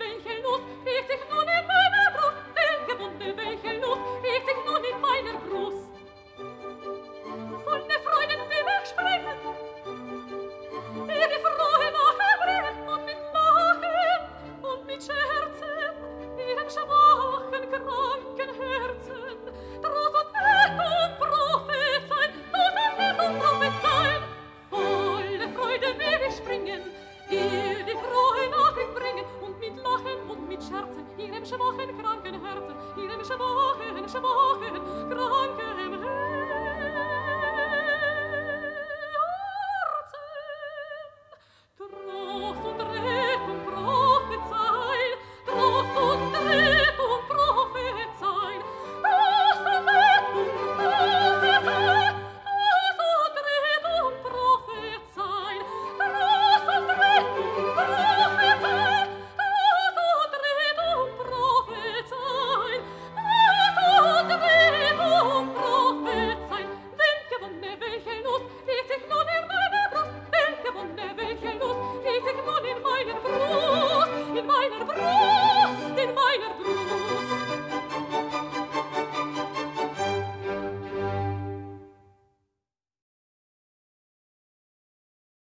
ben schwachen, schwachen, kranken.